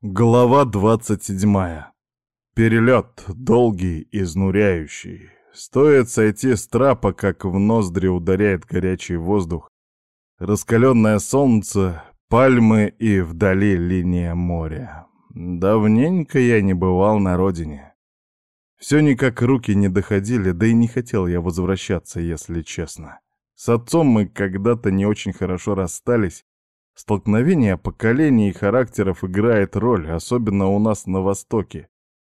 Глава 27. Перелет долгий, изнуряющий. Стоит сойти с трапа, как в ноздри ударяет горячий воздух. Раскаленное солнце, пальмы и вдали линия моря. Давненько я не бывал на родине. Все никак руки не доходили, да и не хотел я возвращаться, если честно. С отцом мы когда-то не очень хорошо расстались, Столкновение поколений и характеров играет роль, особенно у нас на Востоке,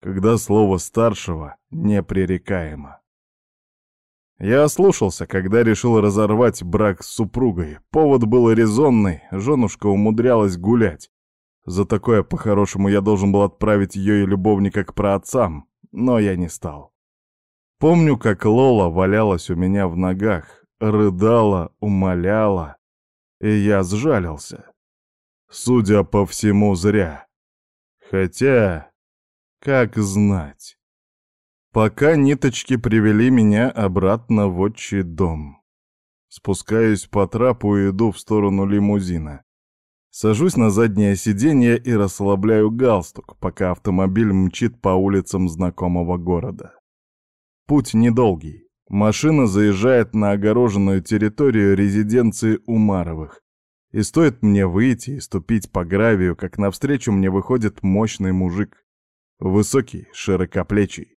когда слово старшего непререкаемо. Я ослушался, когда решил разорвать брак с супругой. Повод был резонный, женушка умудрялась гулять. За такое, по-хорошему, я должен был отправить ее и любовника к праотцам, но я не стал. Помню, как Лола валялась у меня в ногах, рыдала, умоляла, и я сжалился. Судя по всему, зря. Хотя, как знать. Пока ниточки привели меня обратно в отчий дом. Спускаюсь по трапу и иду в сторону лимузина. Сажусь на заднее сиденье и расслабляю галстук, пока автомобиль мчит по улицам знакомого города. Путь недолгий. Машина заезжает на огороженную территорию резиденции Умаровых. И стоит мне выйти и ступить по гравию, как навстречу мне выходит мощный мужик. Высокий, широкоплечий,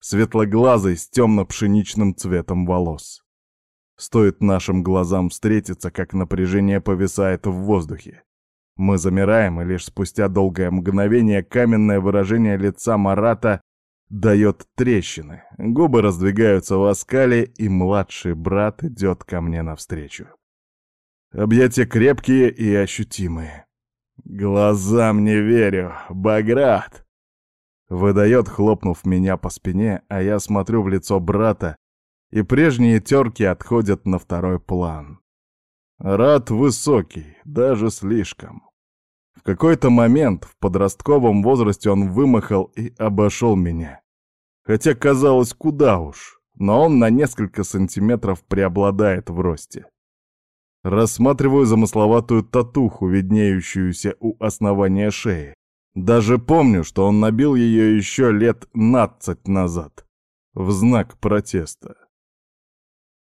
светлоглазый с темно-пшеничным цветом волос. Стоит нашим глазам встретиться, как напряжение повисает в воздухе. Мы замираем, и лишь спустя долгое мгновение каменное выражение лица Марата дает трещины, губы раздвигаются в оскале, и младший брат идет ко мне навстречу. Объятия крепкие и ощутимые. Глазам не верю, Баграт! Выдает, хлопнув меня по спине, а я смотрю в лицо брата, и прежние терки отходят на второй план. Рад высокий, даже слишком. В какой-то момент в подростковом возрасте он вымахал и обошел меня. Хотя казалось, куда уж, но он на несколько сантиметров преобладает в росте. Рассматриваю замысловатую татуху, виднеющуюся у основания шеи. Даже помню, что он набил ее еще лет надцать назад, в знак протеста.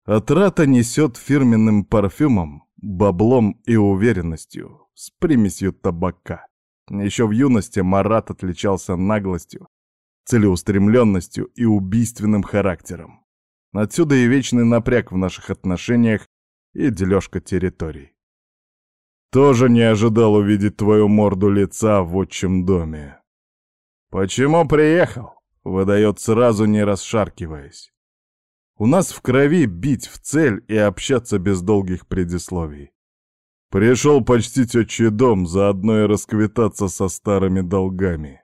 Отрата несет фирменным парфюмом, баблом и уверенностью, с примесью табака. Еще в юности Марат отличался наглостью, целеустремленностью и убийственным характером. Отсюда и вечный напряг в наших отношениях и дележка территорий. Тоже не ожидал увидеть твою морду лица в отчим доме. «Почему приехал?» — выдает сразу, не расшаркиваясь. У нас в крови бить в цель и общаться без долгих предисловий. Пришел почтить отчий дом, заодно и расквитаться со старыми долгами.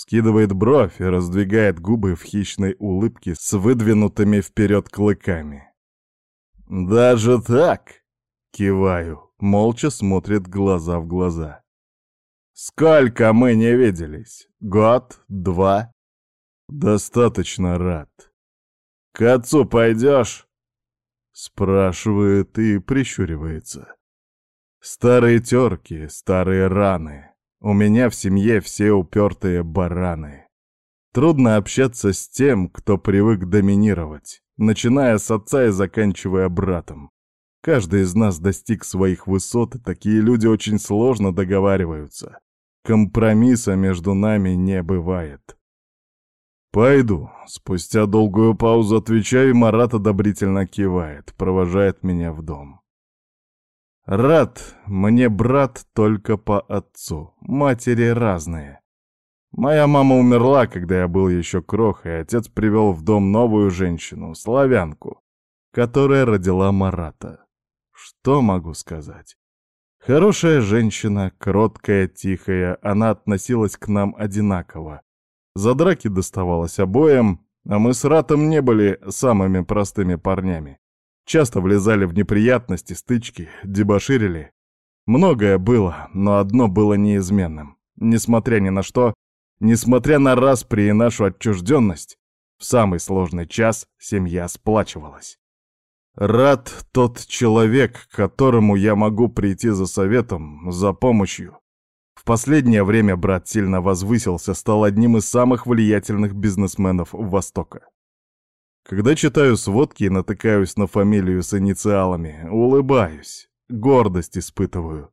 Скидывает бровь и раздвигает губы в хищной улыбке с выдвинутыми вперед клыками. «Даже так?» — киваю, молча смотрит глаза в глаза. «Сколько мы не виделись? Год? Два?» «Достаточно рад. К отцу пойдешь?» Спрашивает и прищуривается. Старые терки, старые раны. У меня в семье все упертые бараны. Трудно общаться с тем, кто привык доминировать, начиная с отца и заканчивая братом. Каждый из нас достиг своих высот, и такие люди очень сложно договариваются. Компромисса между нами не бывает. «Пойду». Спустя долгую паузу отвечаю, и Марат одобрительно кивает, провожает меня в дом. Рад, мне брат только по отцу, матери разные. Моя мама умерла, когда я был еще крох, и отец привел в дом новую женщину, славянку, которая родила Марата. Что могу сказать? Хорошая женщина, кроткая, тихая, она относилась к нам одинаково. За драки доставалось обоим, а мы с Ратом не были самыми простыми парнями. Часто влезали в неприятности, стычки, дебоширили. Многое было, но одно было неизменным. Несмотря ни на что, несмотря на распри и нашу отчужденность, в самый сложный час семья сплачивалась. Рад тот человек, к которому я могу прийти за советом, за помощью. В последнее время брат сильно возвысился, стал одним из самых влиятельных бизнесменов Востока. Когда читаю сводки и натыкаюсь на фамилию с инициалами, улыбаюсь, гордость испытываю.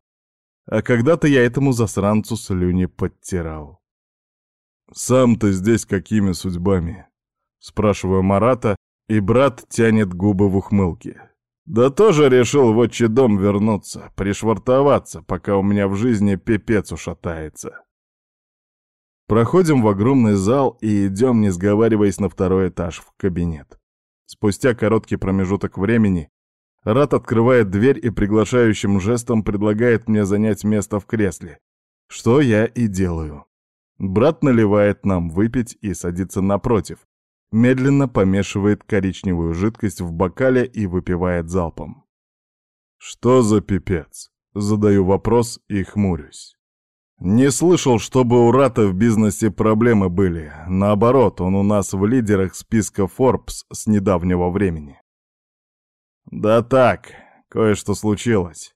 А когда-то я этому засранцу слюни подтирал. «Сам ты здесь какими судьбами?» Спрашиваю Марата, и брат тянет губы в ухмылке. Да тоже решил в отчий дом вернуться, пришвартоваться, пока у меня в жизни пипец ушатается. Проходим в огромный зал и идем, не сговариваясь, на второй этаж, в кабинет. Спустя короткий промежуток времени Рат открывает дверь и приглашающим жестом предлагает мне занять место в кресле, что я и делаю. Брат наливает нам выпить и садится напротив, медленно помешивает коричневую жидкость в бокале и выпивает залпом. «Что за пипец?» — задаю вопрос и хмурюсь. Не слышал, чтобы у Рата в бизнесе проблемы были. Наоборот, он у нас в лидерах списка Forbes с недавнего времени. Да так, кое-что случилось.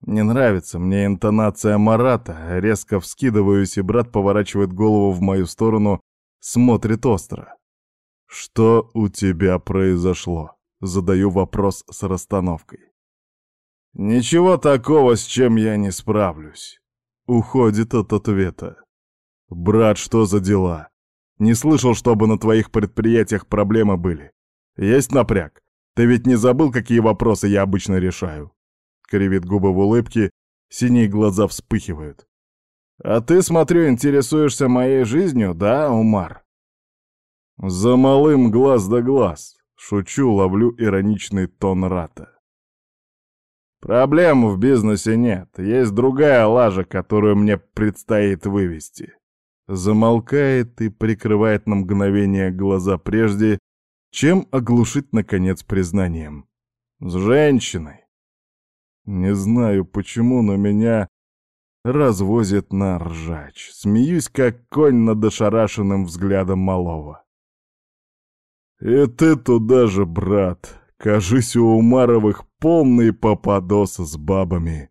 Не нравится мне интонация Марата, резко вскидываюсь, и брат поворачивает голову в мою сторону, смотрит остро. «Что у тебя произошло?» Задаю вопрос с расстановкой. «Ничего такого, с чем я не справлюсь». Уходит от ответа. «Брат, что за дела? Не слышал, чтобы на твоих предприятиях проблемы были. Есть напряг? Ты ведь не забыл, какие вопросы я обычно решаю?» Кривит губы в улыбке, синие глаза вспыхивают. «А ты, смотрю, интересуешься моей жизнью, да, Умар?» За малым глаз да глаз. Шучу, ловлю ироничный тон Рата. Проблем в бизнесе нет. Есть другая лажа, которую мне предстоит вывести. Замолкает и прикрывает на мгновение глаза прежде, чем оглушить, наконец, признанием. С женщиной. Не знаю почему, но меня развозит на ржач. Смеюсь, как конь над ошарашенным взглядом малого. «И ты туда же, брат. Кажись, у Умаровых полный попадос с бабами».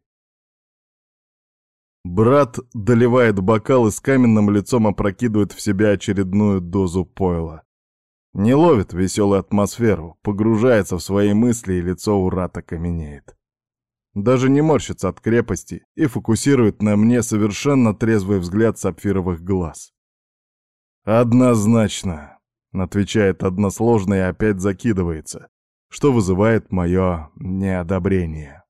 Брат доливает бокал и с каменным лицом опрокидывает в себя очередную дозу пойла. Не ловит веселую атмосферу, погружается в свои мысли, и лицо у Рата каменеет. Даже не морщится от крепости и фокусирует на мне совершенно трезвый взгляд сапфировых глаз. Однозначно, Отвечает односложно и опять закидывается, что вызывает мое неодобрение.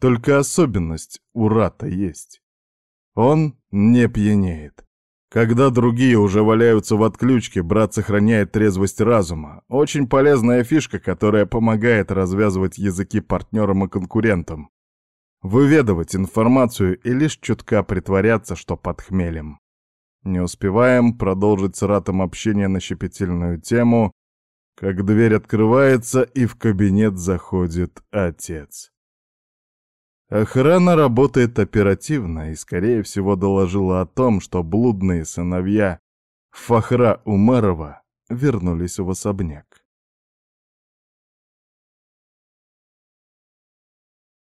Только особенность у Рата есть. Он не пьянеет. Когда другие уже валяются в отключке, брат сохраняет трезвость разума. Очень полезная фишка, которая помогает развязывать языки партнерам и конкурентам. Выведывать информацию и лишь чутка притворяться, что под хмелем. Не успеваем продолжить с Ратом общение на щепетильную тему, как дверь открывается и в кабинет заходит отец. Охрана работает оперативно и, скорее всего, доложила о том, что блудные сыновья Фахра Умарова вернулись в особняк.